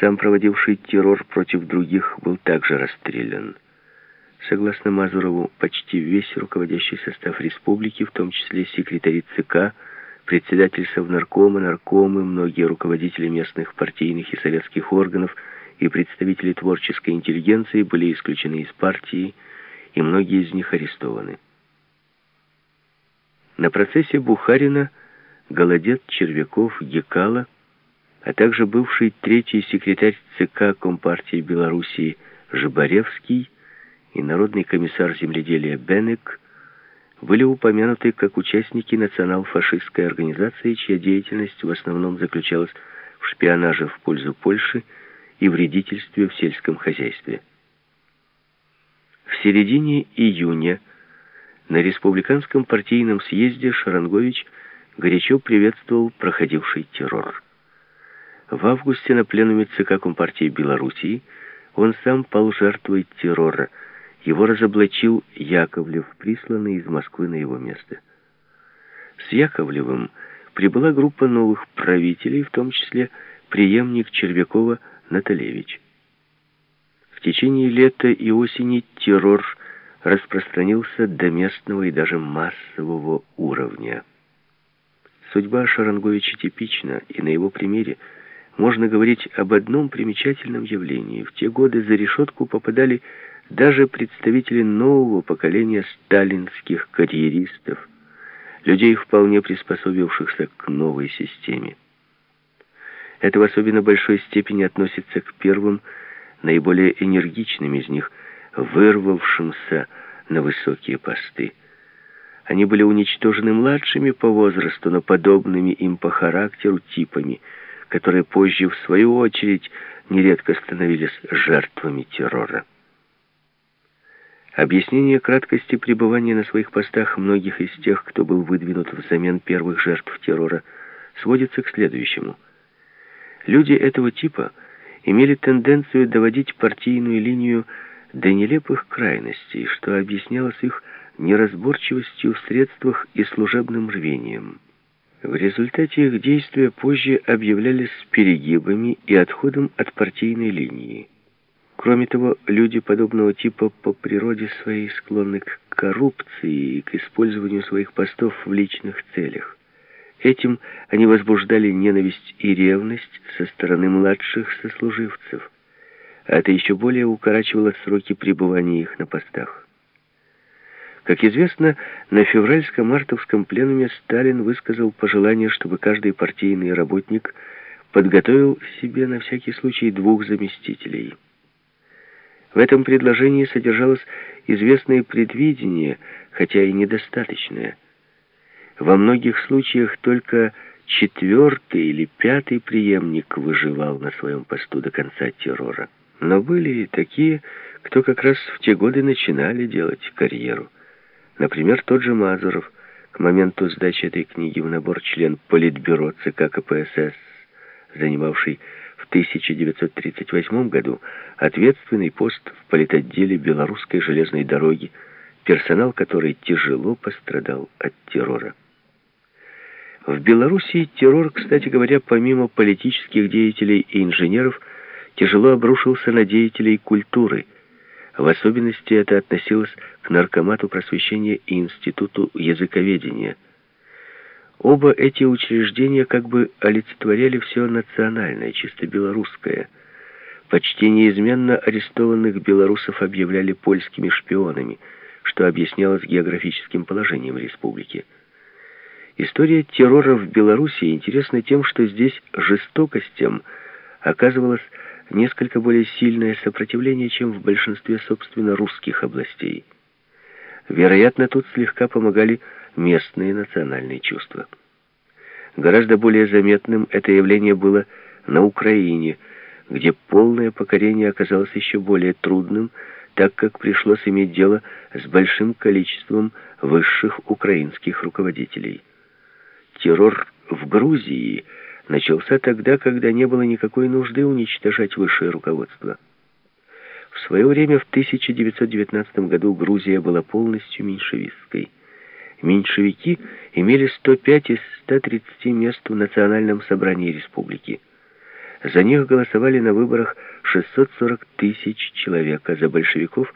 сам проводивший террор против других, был также расстрелян. Согласно Мазурову, почти весь руководящий состав республики, в том числе секретари ЦК, председатель Совнаркома, наркомы, многие руководители местных партийных и советских органов и представители творческой интеллигенции были исключены из партии, и многие из них арестованы. На процессе Бухарина Голодец, Червяков, Гекала, а также бывший третий секретарь ЦК Компартии Белоруссии Жибаревский и народный комиссар земледелия Бенек были упомянуты как участники национал-фашистской организации, чья деятельность в основном заключалась в шпионаже в пользу Польши и вредительстве в сельском хозяйстве. В середине июня на республиканском партийном съезде Шарангович горячо приветствовал проходивший террор. В августе на пленуме ЦК Компартии Белоруссии он сам пал жертвой террора – его разоблачил Яковлев, присланный из Москвы на его место. С Яковлевым прибыла группа новых правителей, в том числе преемник Червякова Наталевич. В течение лета и осени террор распространился до местного и даже массового уровня. Судьба Шаранговича типична, и на его примере можно говорить об одном примечательном явлении. В те годы за решетку попадали даже представители нового поколения сталинских карьеристов, людей, вполне приспособившихся к новой системе. Это в особенно большой степени относится к первым, наиболее энергичным из них, вырвавшимся на высокие посты. Они были уничтожены младшими по возрасту, но подобными им по характеру типами, которые позже, в свою очередь, нередко становились жертвами террора. Объяснение краткости пребывания на своих постах многих из тех, кто был выдвинут взамен первых жертв террора, сводится к следующему. Люди этого типа имели тенденцию доводить партийную линию до нелепых крайностей, что объяснялось их неразборчивостью в средствах и служебным рвением. В результате их действия позже объявлялись перегибами и отходом от партийной линии. Кроме того, люди подобного типа по природе своей склонны к коррупции и к использованию своих постов в личных целях. Этим они возбуждали ненависть и ревность со стороны младших сослуживцев. А это еще более укорачивало сроки пребывания их на постах. Как известно, на февральско-мартовском пленуме Сталин высказал пожелание, чтобы каждый партийный работник подготовил себе на всякий случай двух заместителей – в этом предложении содержалось известное предвидение, хотя и недостаточное. Во многих случаях только четвертый или пятый преемник выживал на своем посту до конца террора. Но были и такие, кто как раз в те годы начинали делать карьеру. Например, тот же Мазуров, к моменту сдачи этой книги в набор член Политбюро ЦК КПСС, занимавший 1938 году ответственный пост в политотделе Белорусской железной дороги, персонал которой тяжело пострадал от террора. В Белоруссии террор, кстати говоря, помимо политических деятелей и инженеров, тяжело обрушился на деятелей культуры. В особенности это относилось к наркомату просвещения и институту языковедения – Оба эти учреждения как бы олицетворяли все национальное, чисто белорусское. Почти неизменно арестованных белорусов объявляли польскими шпионами, что объяснялось географическим положением республики. История террора в Беларуси интересна тем, что здесь жестокостям оказывалось несколько более сильное сопротивление, чем в большинстве, собственно, русских областей. Вероятно, тут слегка помогали местные национальные чувства. Гораздо более заметным это явление было на Украине, где полное покорение оказалось еще более трудным, так как пришлось иметь дело с большим количеством высших украинских руководителей. Террор в Грузии начался тогда, когда не было никакой нужды уничтожать высшее руководство. В свое время, в 1919 году, Грузия была полностью меньшевистской. Меньшевики имели 105 из 130 мест в Национальном собрании республики. За них голосовали на выборах 640 тысяч человек, а за большевиков